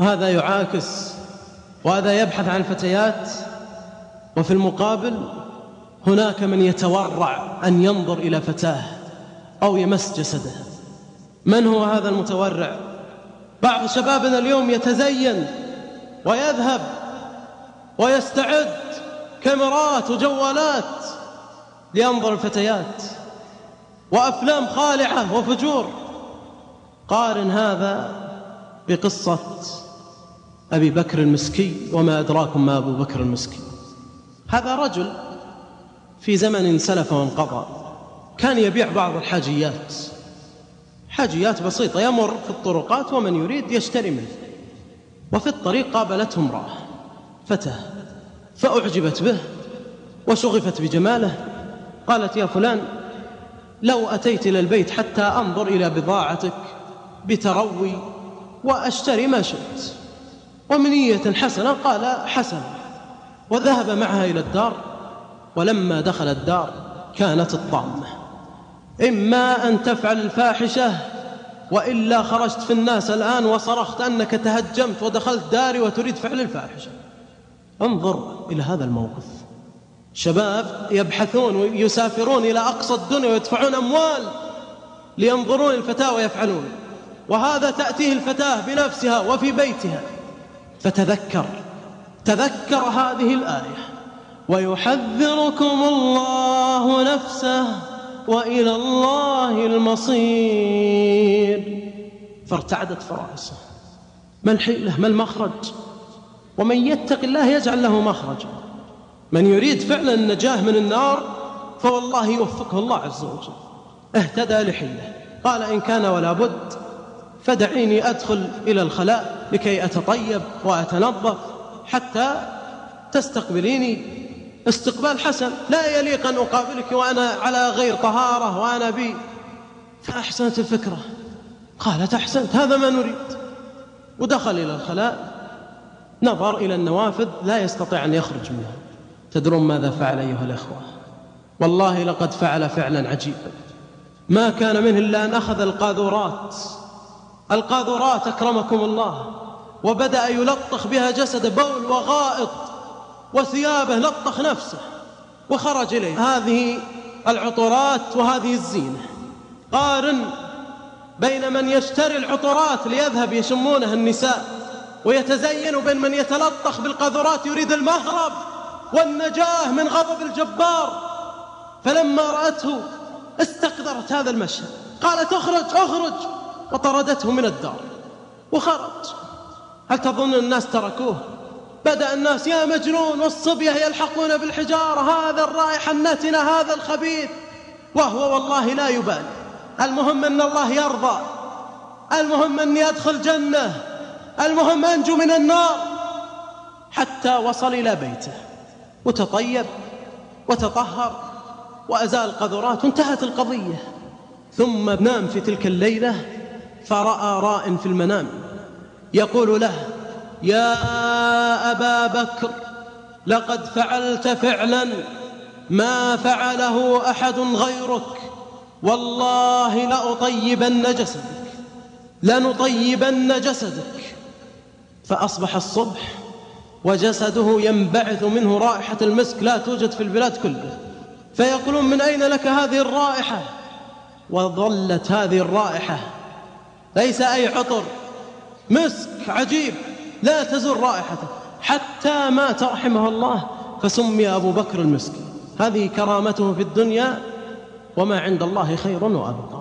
هذا يعاكس وهذا يبحث عن الفتيات وفي المقابل هناك من يتورع أن ينظر إلى فتاة أو يمس جسده. من هو هذا المتورع؟ بعض شبابنا اليوم يتزين ويذهب ويستعد كاميرات وجوالات لينظر الفتيات. وأفلام خالعة وفجور. قارن هذا بقصة أبي بكر المسكي وما أدراكم ما أبو بكر المسكي. هذا رجل في زمن سلف وانقضى كان يبيع بعض الحاجيات. حاجيات بسيطة يمر في الطرقات ومن يريد يشتري منه. وفي الطريق قابلته امرأة فتاة فأعجبت به وشغفت بجماله. قالت يا فلان لو أتيت إلى البيت حتى أنظر إلى بضاعتك بتروي وأشتري ما شئت. ومنية حسنة قال حسن وذهب معها إلى الدار ولما دخل الدار كانت الطامة. إما أن تفعل الفاحشة وإلا خرجت في الناس الآن وصرخت أنك تهجمت ودخلت داري وتريد فعل الفاحشة. انظر إلى هذا الموقف. شباب يبحثون ويسافرون إلى أقصى الدنيا ويدفعون أموال لينظرون الفتاة ويفعلون وهذا تأتيه الفتاة بنفسها وفي بيتها. فتذكر. تذكر هذه الآية. ويحذركم الله نفسه وإلى الله المصير. فارتعدت فرائصه ما الحيلة ما المخرج؟ ومن يتق الله يجعل له مخرجا. من يريد فعلا النجاة من النار فوالله يوفقه الله عز وجل. اهتدى لحيله قال إن كان ولا بد فدعيني أدخل إلى الخلاء لكي أتطيب وأتنظف حتى تستقبليني. استقبال حسن. لا يليق أن أقابلك وأنا على غير طهارة وأنا بي. فأحسنت الفكرة. قالت أحسنت. هذا ما نريد. ودخل إلى الخلاء. نظر إلى النوافذ. لا يستطيع أن يخرج منها. تدرون ماذا فعل أيها الأخوة؟ والله لقد فعل فعلا عجيبا. ما كان منه إلا أن أخذ القاذورات. القاذورات أكرمكم الله وبدأ يلطخ بها جسد بول وغائط وثيابه لطخ نفسه وخرج إليه. هذه العطورات وهذه الزينة. قارن بين من يشتري العطورات ليذهب يشمونه النساء ويتزين بين من يتلطخ بالقاذورات يريد المهرب والنجاة من غضب الجبار. فلما رأته استقدرت هذا المشهد. قالت اخرج اخرج. وطردته من الدار وخرج. هل تظن الناس تركوه؟ بدأ الناس يا مجنون والصبية يلحقون بالحجارة هذا الرائحة النتنة هذا الخبيث. وهو والله لا يبالي. المهم أن الله يرضى. المهم أني أدخل جنة. المهم أنجو من النار. حتى وصل إلى بيته. وتطيب وتطهر وأزال قذرات وانتهت القضية. ثم نام في تلك الليلة. فرأى راء في المنام يقول له يا أبا بكر لقد فعلت فعلا ما فعله أحد غيرك والله لأطيبن جسدك لنطيبن جسدك فأصبح الصبح وجسده ينبعث منه رائحة المسك لا توجد في البلاد كلها فيقولون من أين لك هذه الرائحة؟ وظلت هذه الرائحة ليس أي عطر. مسك عجيب. لا تزول رائحته. حتى مات رحمه الله فسمي أبو بكر المسكين. هذه كرامته في الدنيا وما عند الله خير وأبقى.